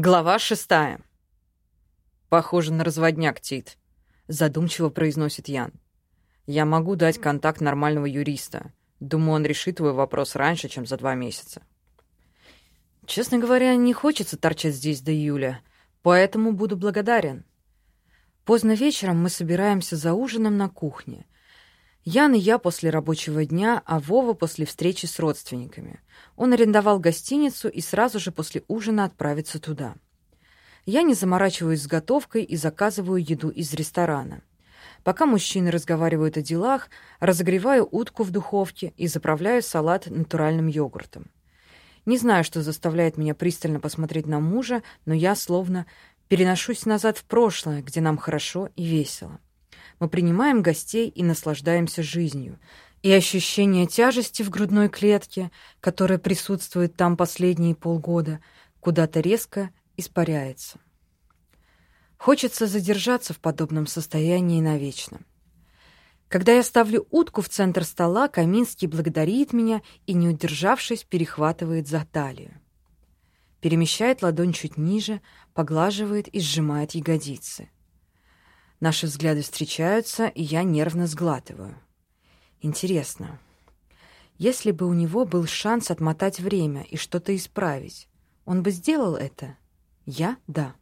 Глава шестая. «Похоже на разводняк, Тит», — задумчиво произносит Ян. «Я могу дать контакт нормального юриста. Думаю, он решит твой вопрос раньше, чем за два месяца». Честно говоря, не хочется торчать здесь до июля, поэтому буду благодарен. Поздно вечером мы собираемся за ужином на кухне. Ян и я после рабочего дня, а Вова после встречи с родственниками. Он арендовал гостиницу и сразу же после ужина отправится туда. Я не заморачиваюсь с готовкой и заказываю еду из ресторана. Пока мужчины разговаривают о делах, разогреваю утку в духовке и заправляю салат натуральным йогуртом. Не знаю, что заставляет меня пристально посмотреть на мужа, но я словно переношусь назад в прошлое, где нам хорошо и весело. Мы принимаем гостей и наслаждаемся жизнью. И ощущение тяжести в грудной клетке, которое присутствует там последние полгода, куда-то резко испаряется. Хочется задержаться в подобном состоянии навечно. Когда я ставлю утку в центр стола, Каминский благодарит меня и, не удержавшись, перехватывает за талию. Перемещает ладонь чуть ниже, поглаживает и сжимает ягодицы. Наши взгляды встречаются, и я нервно сглатываю. Интересно, если бы у него был шанс отмотать время и что-то исправить, он бы сделал это? Я — да.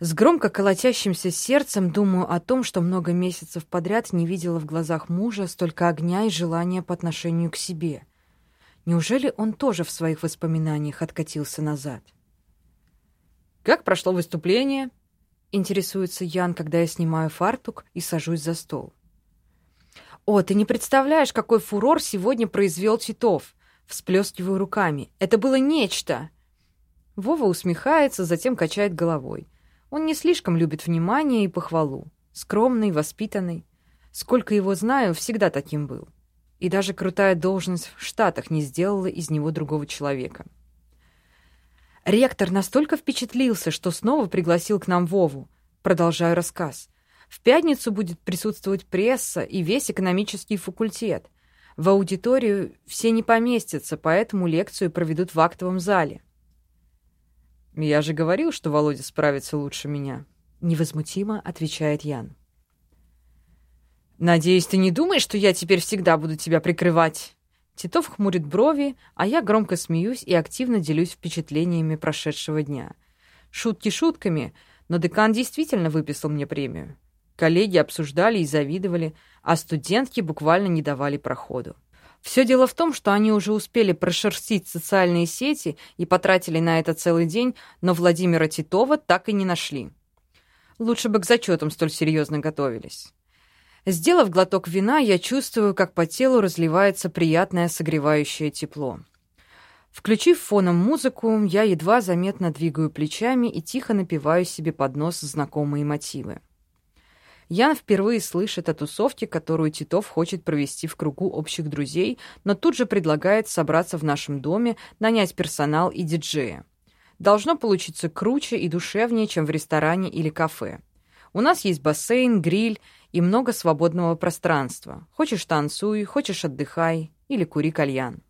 С громко колотящимся сердцем думаю о том, что много месяцев подряд не видела в глазах мужа столько огня и желания по отношению к себе. Неужели он тоже в своих воспоминаниях откатился назад? «Как прошло выступление?» — интересуется Ян, когда я снимаю фартук и сажусь за стол. «О, ты не представляешь, какой фурор сегодня произвел Титов!» Всплескиваю руками. «Это было нечто!» Вова усмехается, затем качает головой. Он не слишком любит внимание и похвалу. Скромный, воспитанный. Сколько его знаю, всегда таким был. И даже крутая должность в Штатах не сделала из него другого человека. Ректор настолько впечатлился, что снова пригласил к нам Вову. Продолжаю рассказ. В пятницу будет присутствовать пресса и весь экономический факультет. В аудиторию все не поместятся, поэтому лекцию проведут в актовом зале. «Я же говорил, что Володя справится лучше меня», — невозмутимо отвечает Ян. «Надеюсь, ты не думаешь, что я теперь всегда буду тебя прикрывать?» Титов хмурит брови, а я громко смеюсь и активно делюсь впечатлениями прошедшего дня. Шутки шутками, но декан действительно выписал мне премию. Коллеги обсуждали и завидовали, а студентки буквально не давали проходу. Все дело в том, что они уже успели прошерстить социальные сети и потратили на это целый день, но Владимира Титова так и не нашли. Лучше бы к зачетам столь серьезно готовились. Сделав глоток вина, я чувствую, как по телу разливается приятное согревающее тепло. Включив фоном музыку, я едва заметно двигаю плечами и тихо напеваю себе под нос знакомые мотивы. Ян впервые слышит о тусовке, которую Титов хочет провести в кругу общих друзей, но тут же предлагает собраться в нашем доме, нанять персонал и диджея. Должно получиться круче и душевнее, чем в ресторане или кафе. У нас есть бассейн, гриль и много свободного пространства. Хочешь танцуй, хочешь отдыхай или кури кальян.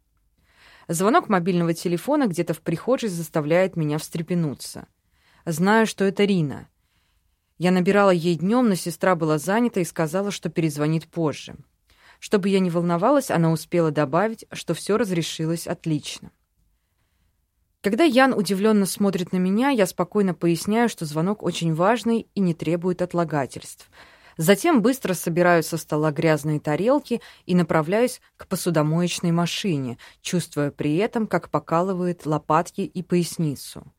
Звонок мобильного телефона где-то в прихожей заставляет меня встрепенуться. Знаю, что это Рина. Я набирала ей днем, но сестра была занята и сказала, что перезвонит позже. Чтобы я не волновалась, она успела добавить, что все разрешилось отлично. Когда Ян удивленно смотрит на меня, я спокойно поясняю, что звонок очень важный и не требует отлагательств — Затем быстро собираю со стола грязные тарелки и направляюсь к посудомоечной машине, чувствуя при этом, как покалывает лопатки и поясницу.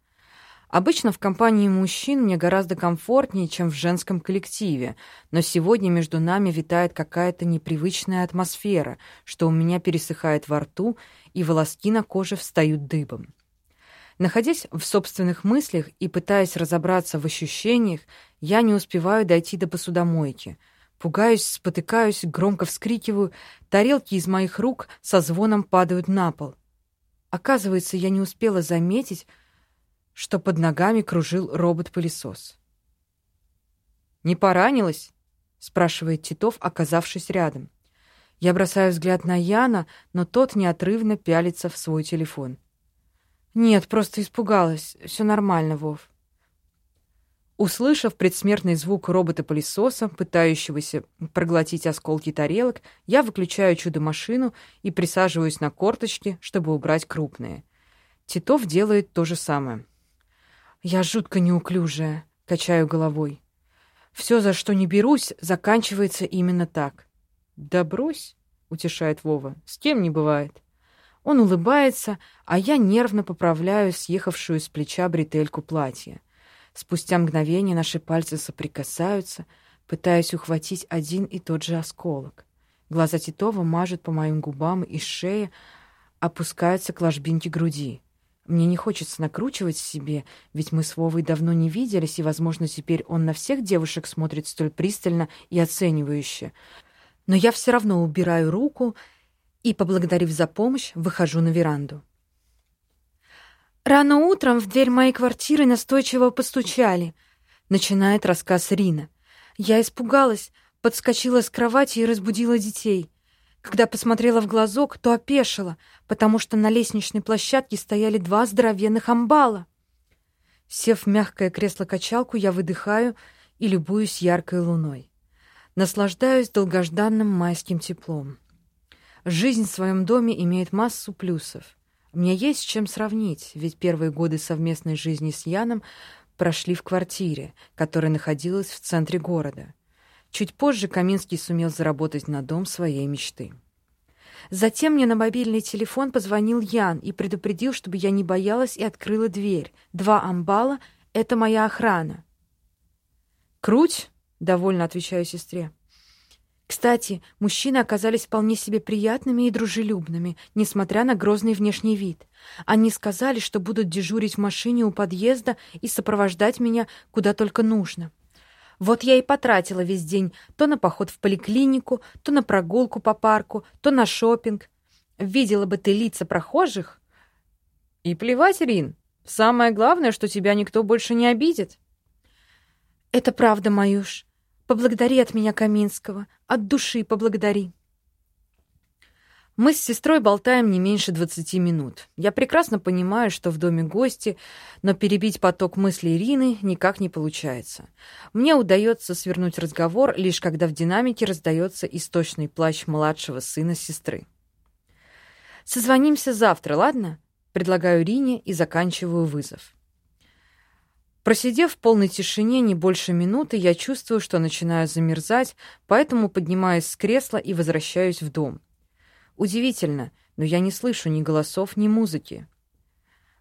Обычно в компании мужчин мне гораздо комфортнее, чем в женском коллективе, но сегодня между нами витает какая-то непривычная атмосфера, что у меня пересыхает во рту, и волоски на коже встают дыбом. Находясь в собственных мыслях и пытаясь разобраться в ощущениях, я не успеваю дойти до посудомойки. Пугаюсь, спотыкаюсь, громко вскрикиваю. Тарелки из моих рук со звоном падают на пол. Оказывается, я не успела заметить, что под ногами кружил робот-пылесос. «Не поранилась?» — спрашивает Титов, оказавшись рядом. Я бросаю взгляд на Яна, но тот неотрывно пялится в свой телефон. Нет, просто испугалась. Все нормально, Вов. Услышав предсмертный звук робота-пылесоса, пытающегося проглотить осколки тарелок, я выключаю чудо-машину и присаживаюсь на корточки, чтобы убрать крупные. Титов делает то же самое. Я жутко неуклюжая, качаю головой. Все, за что не берусь, заканчивается именно так. «Да брось», — утешает Вова, — «с кем не бывает». Он улыбается, а я нервно поправляю съехавшую с плеча бретельку платья. Спустя мгновение наши пальцы соприкасаются, пытаясь ухватить один и тот же осколок. Глаза Титова мажут по моим губам и шее, опускаются к ложбинке груди. Мне не хочется накручивать себе, ведь мы с Вовой давно не виделись, и, возможно, теперь он на всех девушек смотрит столь пристально и оценивающе. Но я все равно убираю руку и, поблагодарив за помощь, выхожу на веранду. «Рано утром в дверь моей квартиры настойчиво постучали», — начинает рассказ Рина. «Я испугалась, подскочила с кровати и разбудила детей. Когда посмотрела в глазок, то опешила, потому что на лестничной площадке стояли два здоровенных амбала. Сев в мягкое кресло-качалку, я выдыхаю и любуюсь яркой луной. Наслаждаюсь долгожданным майским теплом. Жизнь в своем доме имеет массу плюсов. Меня есть с чем сравнить, ведь первые годы совместной жизни с Яном прошли в квартире, которая находилась в центре города. Чуть позже Каминский сумел заработать на дом своей мечты. Затем мне на мобильный телефон позвонил Ян и предупредил, чтобы я не боялась и открыла дверь. Два амбала — это моя охрана. «Круть!» — довольно отвечаю сестре. Кстати, мужчины оказались вполне себе приятными и дружелюбными, несмотря на грозный внешний вид. Они сказали, что будут дежурить в машине у подъезда и сопровождать меня куда только нужно. Вот я и потратила весь день то на поход в поликлинику, то на прогулку по парку, то на шопинг. Видела бы ты лица прохожих. И плевать, Рин. Самое главное, что тебя никто больше не обидит. Это правда, Маюш. Поблагодари от меня Каминского. От души поблагодари. Мы с сестрой болтаем не меньше двадцати минут. Я прекрасно понимаю, что в доме гости, но перебить поток мыслей Ирины никак не получается. Мне удается свернуть разговор, лишь когда в динамике раздается источный плач младшего сына сестры. «Созвонимся завтра, ладно?» Предлагаю Ирине и заканчиваю вызов. Просидев в полной тишине не больше минуты, я чувствую, что начинаю замерзать, поэтому поднимаюсь с кресла и возвращаюсь в дом. Удивительно, но я не слышу ни голосов, ни музыки.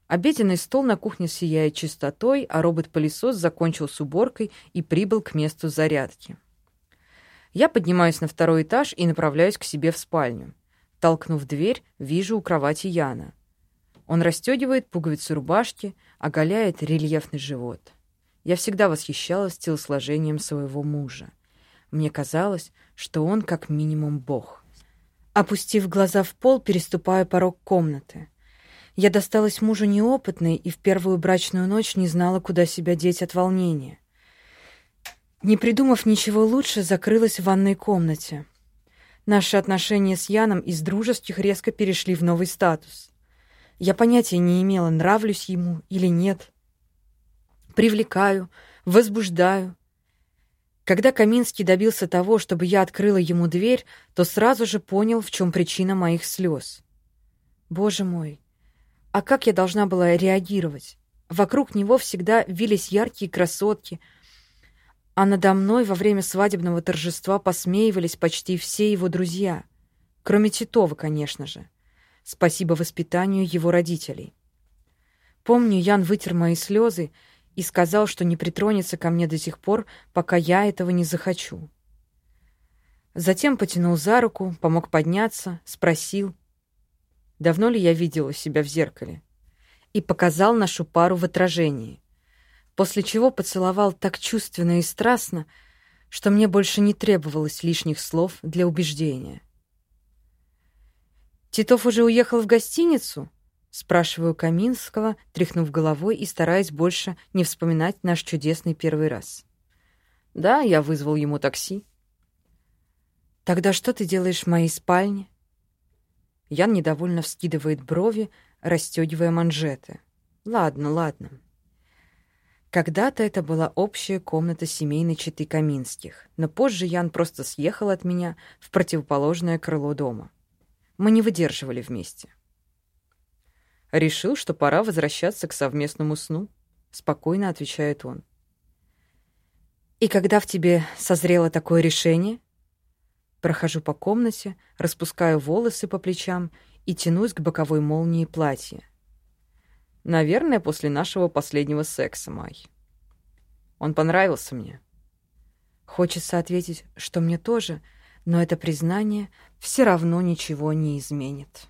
Обеденный стол на кухне сияет чистотой, а робот-пылесос закончил с уборкой и прибыл к месту зарядки. Я поднимаюсь на второй этаж и направляюсь к себе в спальню. Толкнув дверь, вижу у кровати Яна. Он расстегивает пуговицы рубашки, оголяет рельефный живот. Я всегда восхищалась телосложением своего мужа. Мне казалось, что он как минимум бог. Опустив глаза в пол, переступаю порог комнаты. Я досталась мужу неопытной и в первую брачную ночь не знала, куда себя деть от волнения. Не придумав ничего лучше, закрылась в ванной комнате. Наши отношения с Яном из дружеских резко перешли в новый статус. Я понятия не имела, нравлюсь ему или нет. Привлекаю, возбуждаю. Когда Каминский добился того, чтобы я открыла ему дверь, то сразу же понял, в чем причина моих слез. Боже мой, а как я должна была реагировать? Вокруг него всегда вились яркие красотки, а надо мной во время свадебного торжества посмеивались почти все его друзья, кроме Титова, конечно же. Спасибо воспитанию его родителей. Помню, Ян вытер мои слезы и сказал, что не притронется ко мне до тех пор, пока я этого не захочу. Затем потянул за руку, помог подняться, спросил, давно ли я видела себя в зеркале, и показал нашу пару в отражении, после чего поцеловал так чувственно и страстно, что мне больше не требовалось лишних слов для убеждения. «Титов уже уехал в гостиницу?» — спрашиваю Каминского, тряхнув головой и стараясь больше не вспоминать наш чудесный первый раз. «Да, я вызвал ему такси». «Тогда что ты делаешь в моей спальне?» Ян недовольно вскидывает брови, расстегивая манжеты. Ладно, ладно. Когда-то это была общая комната семейной четы Каминских, но позже Ян просто съехал от меня в противоположное крыло дома. Мы не выдерживали вместе. Решил, что пора возвращаться к совместному сну, спокойно отвечает он. И когда в тебе созрело такое решение? Прохожу по комнате, распускаю волосы по плечам и тянусь к боковой молнии платья. Наверное, после нашего последнего секса, Май. Он понравился мне. Хочется ответить, что мне тоже, но это признание все равно ничего не изменит.